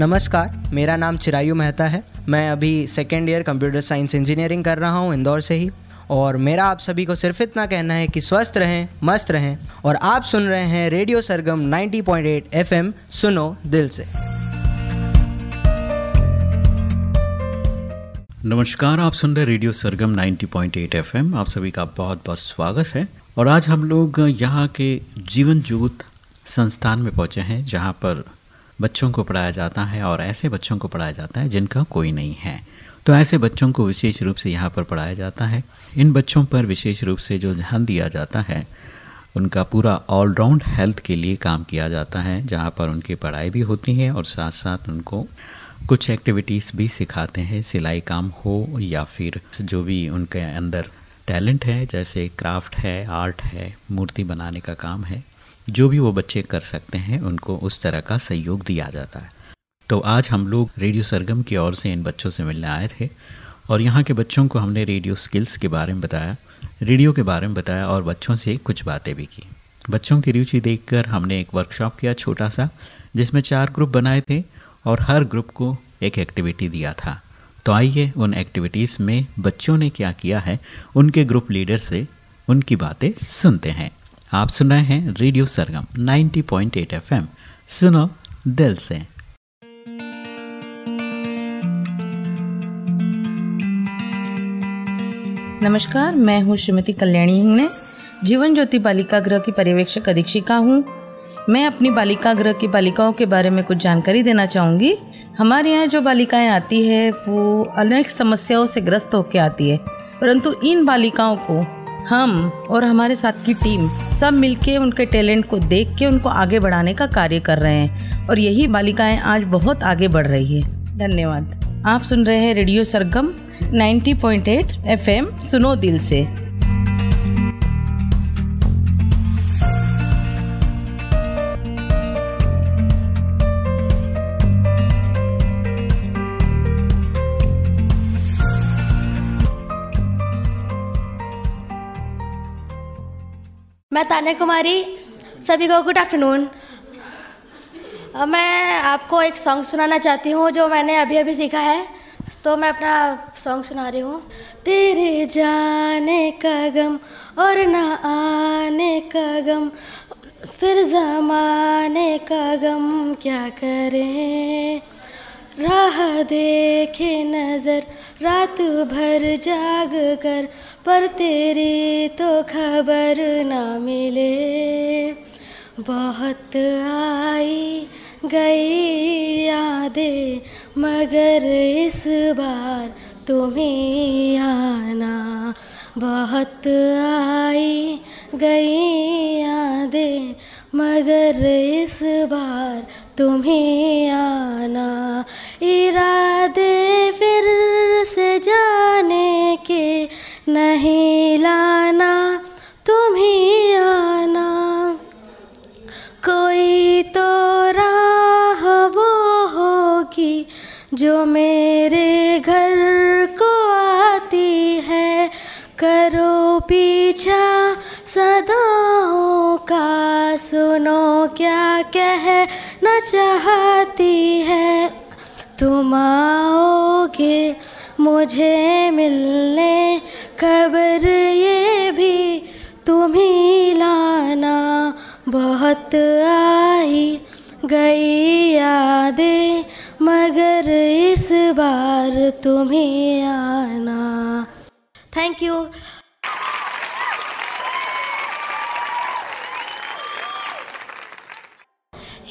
नमस्कार, मेरा नाम चिरायु मेहता है। मैं अभी second year computer science engineering कर रहा हूँ इंदौर से ही। और मेरा आप सभी को सिर्फ़ इतना कहना है कि स्वस्थ रहें, मस्त रहें। और आप सुन रहे हैं रेडियो सरगम 90.8 एफएम सुनो दिल से। नमस्कार, आप सुन रहे रेडियो सरगम 90.8 एफएम आप सभी का बहुत बहुत स्वागत है। और आज हम लोग यहाँ के जीवन जूत संस्थान में पहुँचे हैं, जहाँ पर बच्चों को पढ़ाया जाता है और ऐसे बच्चों को पढ़ाया जाता है जिनका कोई नहीं है। तो ऐसे बच्चों को विशेष रूप से यहाँ पर पढ़ाया जाता है। इन बच्चों पर विशेष रूप से जो ध्यान दिया जाता है, उनका पूरा ऑलराउंड हेल्थ के लिए काम किया जाता है, जहाँ पर उनकी पढ़ाई भी होती है और साथ साथ उनको कुछ एक्टिविटीज़ भी सिखाते हैं, सिलाई काम हो या फिर जो भी उनके अंदर टैलेंट है, जैसे क्राफ्ट है आर्ट है, मूर्ति बनाने का काम है। जो भी वो बच्चे कर सकते हैं, उनको उस तरह का सहयोग दिया जाता है। तो आज हम लोग रेडियो सरगम की ओर से इन बच्चों से मिलने आए थे और यहाँ के बच्चों को हमने रेडियो स्किल्स के बारे में बताया, रेडियो के बारे में बताया और बच्चों से कुछ बातें भी की। बच्चों की रुचि देखकर हमने एक वर्कशॉप किया छोटा सा, जिसमें चार ग्रुप बनाए थे और हर ग्रुप को एक एक्टिविटी दिया था। तो आइए उन एक्टिविटीज़ में बच्चों ने क्या किया है, उनके ग्रुप लीडर से उनकी बातें सुनते हैं। आप सुन रहे हैं रेडियो सरगम 90.8 एफएम। सुनो, दिल से। नमस्कार, मैं हूँ श्रीमती कल्याणी हिंगने जीवन ज्योति बालिका गृह की पर्यवेक्षक अधीक्षिका हूँ। मैं अपनी बालिका गृह की बालिकाओं के बारे में कुछ जानकारी देना चाहूँगी। हमारे यहाँ जो बालिकाएँ आती है, वो अनेक समस्याओं से ग्रस्त होकर आती है। परंतु इन बालिकाओं को हम और हमारे साथ की टीम सब मिलके उनके टैलेंट को देख के उनको आगे बढ़ाने का कार्य कर रहे हैं और यही बालिकाएँ आज बहुत आगे बढ़ रही है। धन्यवाद। आप सुन रहे हैं रेडियो सरगम 90.8 एफएम सुनो दिल से। मैं तान्या कुमारी, सभी को गुड आफ्टरनून मैं आपको एक सॉन्ग सुनाना चाहती हूँ जो मैंने अभी अभी सीखा है तो मैं अपना सॉन्ग सुना रही हूँ। तेरे जाने का गम और न आने का गम, फिर जमाने का गम क्या करें? राह देखे नज़र, रात भर जाग कर, पर तेरी तो खबर ना मिले। बहुत आई गई यादें, मगर इस बार तुम्हें आना। बहुत आई गई यादें, मगर इस बार तुम्हें आना। सुनो क्या कह न चाहती है? तुम आओगे मुझे मिलने खबर ये भी तुम्ही लाना। बहुत आई गई यादें, मगर इस बार तुम्हें आना। थैंक यू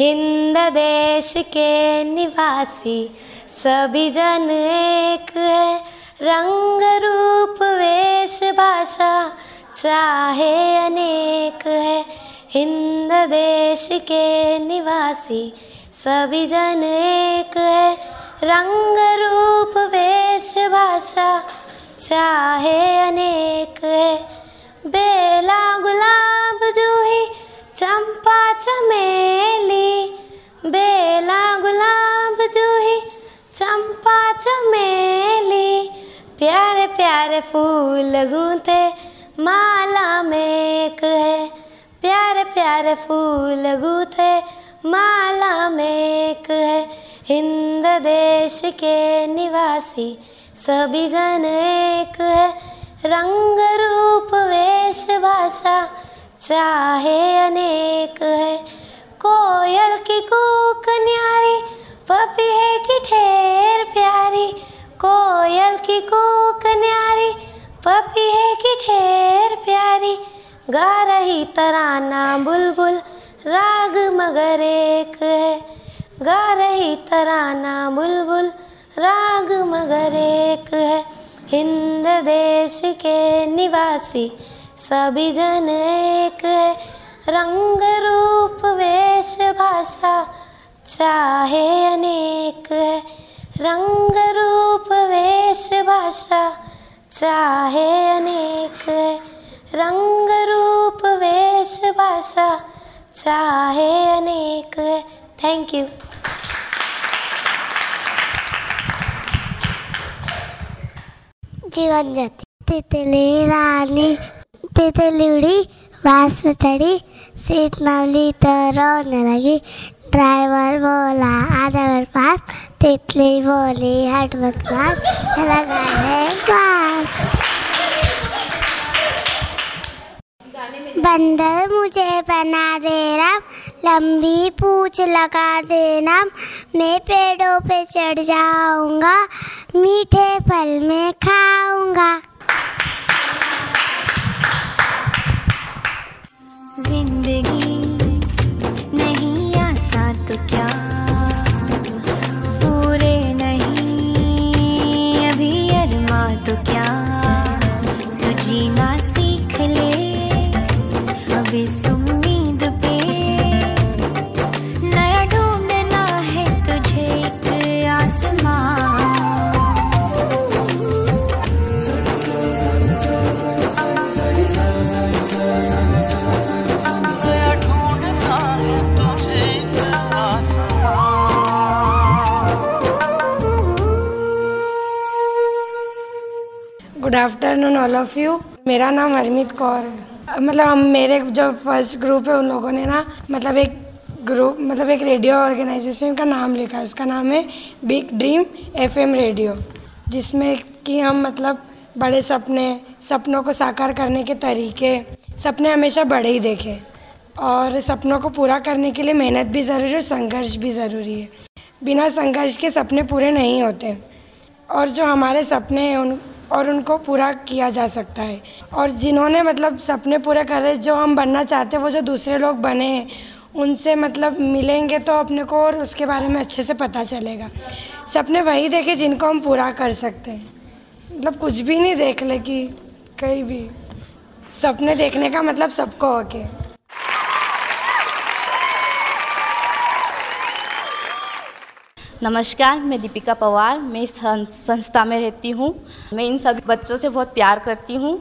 हिंद देश के निवासी सभी जन एक है। रंग रूप, वेश, भाषा चाहे अनेक है। हिंद देश के निवासी सभी जन एक है। रंग रूप, वेश, भाषा चाहे अनेक है। बेला गुलाब जूही चंपा चमेली, बेला गुलाब जूही। चंपा चमेली, प्यारे प्यारे फूल गूंथे। माला में एक है, प्यारे प्यारे फूल गूंथे। माला में एक है, हिंद देश के निवासी। सभी जन एक है, रंग रूप वेश भाषा। चाहे अनेक है। कोयल की कूक न्यारी पपीहे की ठेर प्यारी। कोयल की कूक न्यारी पपीहे की ठेर प्यारी। गा रही तराना बुलबुल, राग मगर एक है। गा रही तराना बुलबुल, राग मगर एक है। हिंद देश के निवासी सभी जन एक रंग रूप, वेश, भाषा चाहे अनेक है। रंग रूप, वेश, भाषा चाहे अनेक है। रंग रूप, वेश, भाषा चाहे अनेक है। थैंक यू जीवन ज्योति तितली रानी। बाँस में चढ़ी सीट नवली तो रोने लगी ड्राइवर बोला आजा मेरे पास तितली बोली हट मार लगा है बाँस बंदर मुझे बना दे राम लंबी पूछ लगा देना मैं पेड़ों पे चढ़ जाऊँगा मीठे फल में खाऊँगा जिंदगी आफ्टरनून ऑल ऑफ़ यू मेरा नाम हरमीत कौर है। मतलब हम मेरे जो फ़र्स्ट ग्रुप है, उन लोगों ने ना मतलब एक ग्रुप मतलब एक रेडियो ऑर्गेनाइजेशन का नाम लिखा है। उसका नाम है बिग ड्रीम एफएम रेडियो जिसमें कि हम मतलब बड़े सपने, सपनों को साकार करने के तरीके, सपने हमेशा बड़े ही देखें। और सपनों को पूरा करने के लिए मेहनत भी ज़रूरी है और संघर्ष भी ज़रूरी है। बिना संघर्ष के सपने पूरे नहीं होते। और जो हमारे सपने हैं, उन और उनको पूरा किया जा सकता है। और जिन्होंने मतलब सपने पूरे करे, जो हम बनना चाहते हैं, वो जो दूसरे लोग बने हैं, उनसे मतलब मिलेंगे तो अपने को और उसके बारे में अच्छे से पता चलेगा। सपने वही देखे जिनको हम पूरा कर सकते हैं। मतलब कुछ भी नहीं देख ले कि कहीं भी। सपने देखने का मतलब सबको होके। नमस्कार मैं दीपिका पवार मैं इस संस्था में रहती हूँ। मैं इन सभी बच्चों से बहुत प्यार करती हूँ।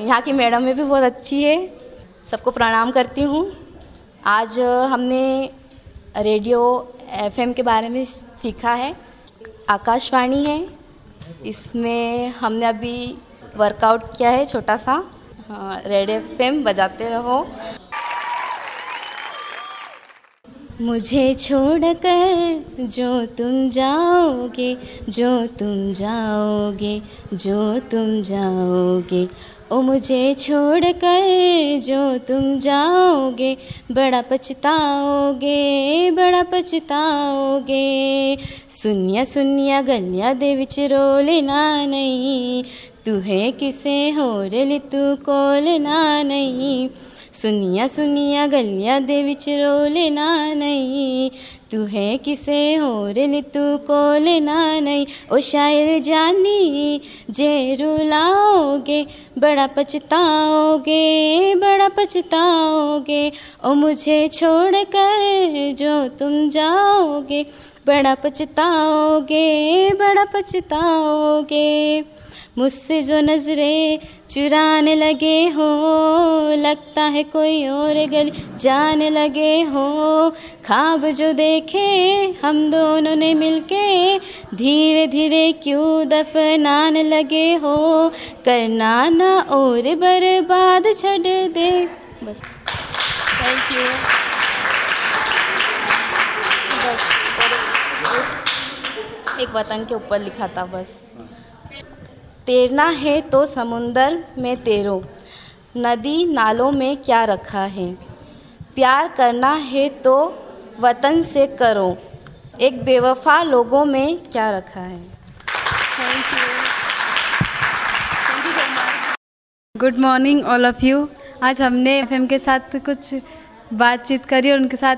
यहाँ की मैडम भी बहुत अच्छी है। सबको प्रणाम करती हूँ। आज हमने रेडियो एफएम के बारे में सीखा है। आकाशवाणी है। इसमें हमने अभी वर्कआउट किया है छोटा सा। हाँ, रेड एफएम बजाते रहो। मुझे छोड़कर जो तुम जाओगे, जो तुम जाओगे, जो तुम जाओगे। ओ मुझे छोड़कर जो तुम जाओगे, बड़ा पछताओगे बड़ा पछताओगे। सुनिया सुनिया, गलिया दे विच रोलेना नहीं तुहे किसे होर ली तू कोलना नहीं सुनिया सुनिया गलिया दे विच रोलेना नहीं तू है किसे होर नी तू कोलना नहीं ओ शायर जानी जे रुलाओगे बड़ा पछताओगे बड़ा पछताओगे। ओ मुझे छोड़ कर जो तुम जाओगे, बड़ा पछताओगे बड़ा पछताओगे। मुझसे जो नज़रें चुराने लगे हो, लगता है कोई और गली जाने लगे हो। ख्वाब जो देखे हम दोनों ने मिलके धीरे धीरे क्यों दफनाने लगे हो। करना ना और बर्बाद छड़ दे। बस। थैंक यू एक वतन के ऊपर लिखा था, बस। तैरना है तो समुंदर में तैरो। नदी नालों में क्या रखा है? प्यार करना है तो वतन से करो। एक बेवफा लोगों में क्या रखा है? Thank good morning all of you आज हमने एफएम के साथ कुछ बातचीत करी और उनके साथ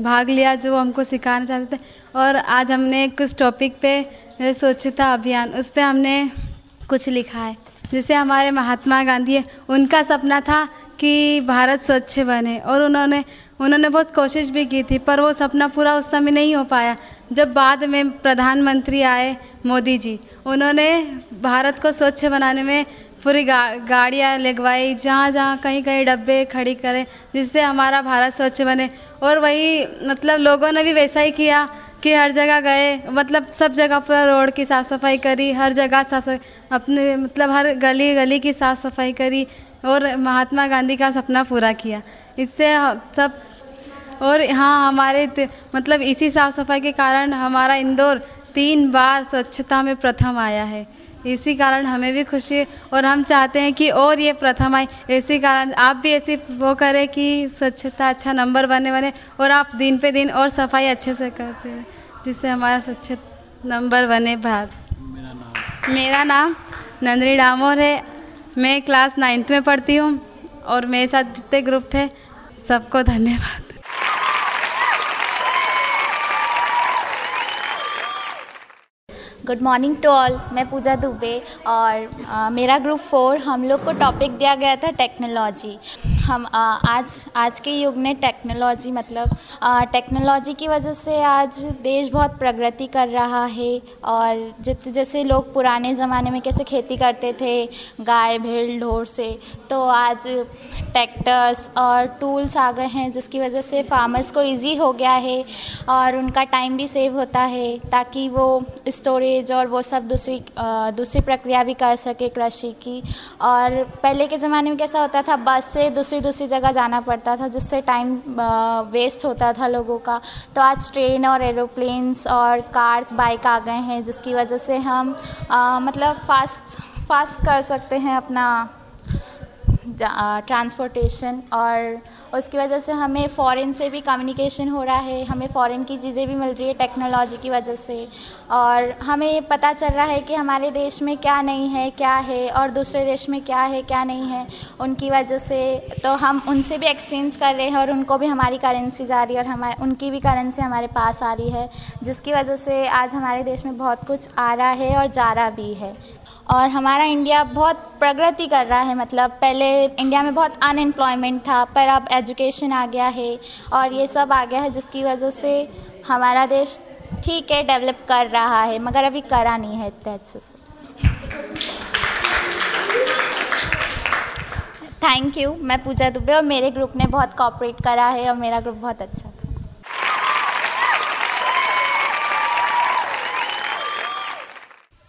भाग लिया जो हमको सिखाना चाहते थे। और आज हमने कुछ टॉपिक पे स्वच्छता अभियान। उस पर हमने कुछ लिखा है। जैसे हमारे महात्मा गांधी है, उनका सपना था कि भारत स्वच्छ बने और उन्होंने उन्होंने बहुत कोशिश भी की थी, पर वो सपना पूरा उस समय नहीं हो पाया। जब बाद में प्रधानमंत्री आए मोदी जी, उन्होंने भारत को स्वच्छ बनाने में पूरी गा, गाड़ियाँ लगवाई, जहाँ जहाँ कहीं कहीं डब्बे खड़ी करें, जिससे हमारा भारत स्वच्छ बने। और वही मतलब लोगों ने भी वैसा ही किया। कि हर जगह गए मतलब सब जगह पर रोड की साफ़ सफ़ाई करी, हर जगह साफ़ सफ़ाई, अपने मतलब हर गली गली की साफ़ सफ़ाई करी और महात्मा गांधी का सपना पूरा किया। इससे सब, और हाँ हमारे मतलब इसी साफ़ सफ़ाई के कारण हमारा इंदौर तीन बार स्वच्छता में प्रथम आया है। इसी कारण हमें भी खुशी और हम चाहते हैं कि और ये प्रथम आए। इसी कारण आप भी ऐसी वो करें कि स्वच्छता अच्छा नंबर बने बने और आप दिन पे दिन और सफ़ाई अच्छे से करते हैं जिससे हमारा स्वच्छ नंबर बने बाहर। मेरा नाम नंदनी डामोर है। मैं क्लास नाइन्थ में पढ़ती हूँ और मेरे साथ जितने ग्रुप थे सबको धन्यवाद। गुड मॉर्निंग टू ऑल मैं पूजा दुबे और आ, मेरा ग्रुप फोर हम लोग को टॉपिक दिया गया था टेक्नोलॉजी हम आज आज के युग में टेक्नोलॉजी मतलब टेक्नोलॉजी की वजह से आज देश बहुत प्रगति कर रहा है और जित, जैसे लोग पुराने ज़माने में कैसे खेती करते थे, गाय, भेड़, ढोर से तो आज ट्रैक्टर्स और टूल्स आ गए हैं जिसकी वजह से फार्मर्स को इजी हो गया है और उनका टाइम भी सेव होता है ताकि वो स्टोरेज और वो सब दूसरी दूसरी प्रक्रिया भी कर सके कृषि की। और पहले के ज़माने में कैसा होता था, बस से दूसरी दूसरी दूसरी जगह जाना पड़ता था जिससे टाइम वेस्ट होता था लोगों का। तो आज ट्रेन और एरोप्लेन्स और कार्स बाइक आ गए हैं जिसकी वजह से हम आ, मतलब फास्ट फास्ट कर सकते हैं अपना ट्रांसपोर्टेशन और उसकी वजह से हमें फ़ॉरेन से भी कम्युनिकेशन हो रहा है, हमें फ़ॉरेन की चीज़ें भी मिल रही है टेक्नोलॉजी की वजह से और हमें पता चल रहा है कि हमारे देश में क्या नहीं है, क्या है और दूसरे देश में क्या है, क्या नहीं है, उनकी वजह से तो हम उनसे भी एक्सचेंज कर रहे हैं और उनको भी हमारी करेंसी जा रही है और हमारे, उनकी भी करेंसी हमारे पास आ रही है, जिसकी वजह से आज हमारे देश में बहुत कुछ आ रहा है और जा रहा भी है। और हमारा इंडिया बहुत प्रगति कर रहा है मतलब पहले इंडिया में बहुत अनएम्प्लॉयमेंट था, पर अब एजुकेशन आ गया है और ये सब आ गया है, जिसकी वजह से हमारा देश ठीक है डेवलप कर रहा है, मगर अभी करा नहीं है इतने अच्छे से। थैंक यू मैं पूजा दुबे और मेरे ग्रुप ने बहुत कॉपरेट करा है और मेरा ग्रुप बहुत अच्छा था।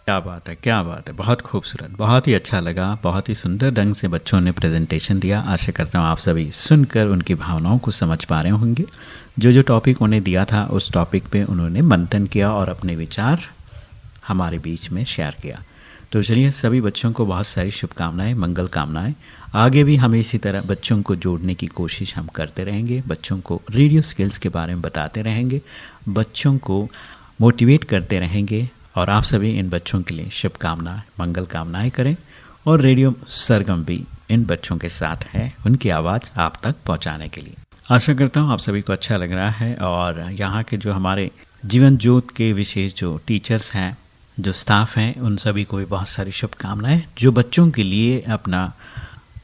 क्या बात है, क्या बात है। बहुत खूबसूरत, बहुत ही अच्छा लगा, बहुत ही सुंदर ढंग से बच्चों ने प्रेजेंटेशन दिया। आशा करता हूँ आप सभी सुनकर उनकी भावनाओं को समझ पा रहे होंगे। जो जो टॉपिक उन्हें दिया था, उस टॉपिक पे उन्होंने मंथन किया और अपने विचार हमारे बीच में शेयर किया। तो चलिए, सभी बच्चों को बहुत सारी शुभकामनाएँ, मंगल कामनाएँ। आगे भी हम इसी तरह बच्चों को जोड़ने की कोशिश हम करते रहेंगे। बच्चों को रेडियो स्किल्स के बारे में बताते रहेंगे। बच्चों को मोटिवेट करते रहेंगे। और आप सभी इन बच्चों के लिए शुभकामनाएँ मंगल कामनाएँ करें और रेडियो सरगम भी इन बच्चों के साथ है, उनकी आवाज़ आप तक पहुँचाने के लिए। आशा करता हूँ आप सभी को अच्छा लग रहा है और यहाँ के जो हमारे जीवन ज्योत के विशेष जो टीचर्स हैं, जो स्टाफ हैं, उन सभी को भी बहुत सारी शुभकामनाएँ, जो बच्चों के लिए अपना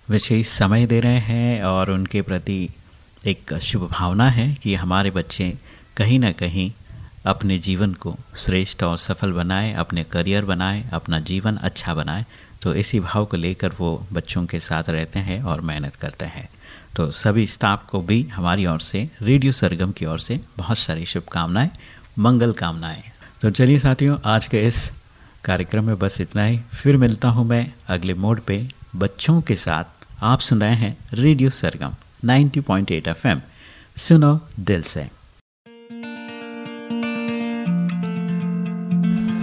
विशेष समय दे रहे हैं और उनके प्रति एक शुभ भावना है कि हमारे बच्चे कहीं ना कहीं अपने जीवन को श्रेष्ठ और सफल बनाए, अपने करियर बनाए, अपना जीवन अच्छा बनाए तो इसी भाव को लेकर वो बच्चों के साथ रहते हैं और मेहनत करते हैं। तो सभी स्टाफ को भी हमारी ओर से, रेडियो सरगम की ओर से बहुत सारी शुभकामनाएँ, मंगल कामनाएँ। तो चलिए साथियों, आज के इस कार्यक्रम में बस इतना ही। फिर मिलता हूँ मैं अगले मोड पे बच्चों के साथ। आप सुन रहे हैं रेडियो सरगम 90.8 एफएम सुनो दिल से।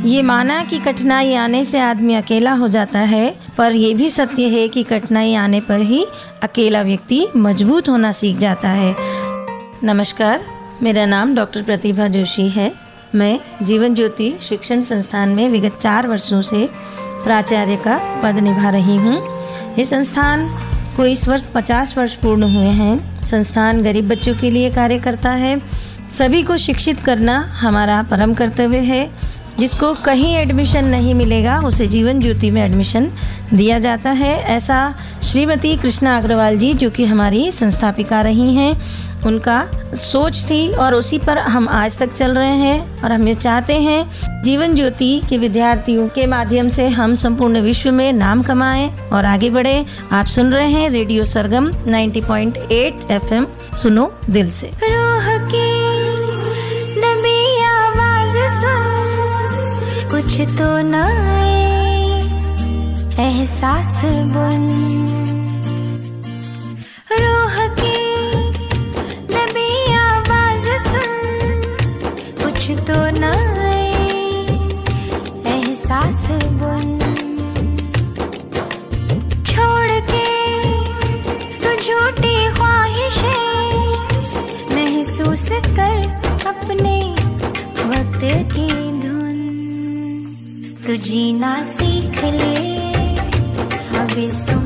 ये माना कि कठिनाई आने से आदमी अकेला हो जाता है, पर यह भी सत्य है कि कठिनाई आने पर ही अकेला व्यक्ति मज़बूत होना सीख जाता है। नमस्कार, मेरा नाम डॉक्टर प्रतिभा जोशी है। मैं जीवन ज्योति शिक्षण संस्थान में विगत चार वर्षों से प्राचार्य का पद निभा रही हूँ। ये संस्थान को इस वर्ष 50 वर्ष पूर्ण हुए हैं। संस्थान गरीब बच्चों के लिए कार्य करता है। सभी को शिक्षित करना हमारा परम कर्तव्य है। जिसको कहीं एडमिशन नहीं मिलेगा, उसे जीवन ज्योति में एडमिशन दिया जाता है। ऐसा श्रीमती कृष्णा अग्रवाल जी, जो कि हमारी संस्थापिका रही हैं, उनका सोच थी और उसी पर हम आज तक चल रहे हैं और हम ये चाहते हैं, जीवन ज्योति के विद्यार्थियों के माध्यम से हम संपूर्ण विश्व में नाम कमाएँ और आगे बढ़े। आप सुन रहे हैं रेडियो सरगम 90.8 एफएम। सुनो दिल से। रूह की कुछ तो न एहसास बुन। रूह की नबी आवाज़ सुन। कुछ तो न एहसास बुन। छोड़ के तू झूठी ख्वाहिशें महसूस कर अपने वक्त की तू जीना सीख ले। अभी सुन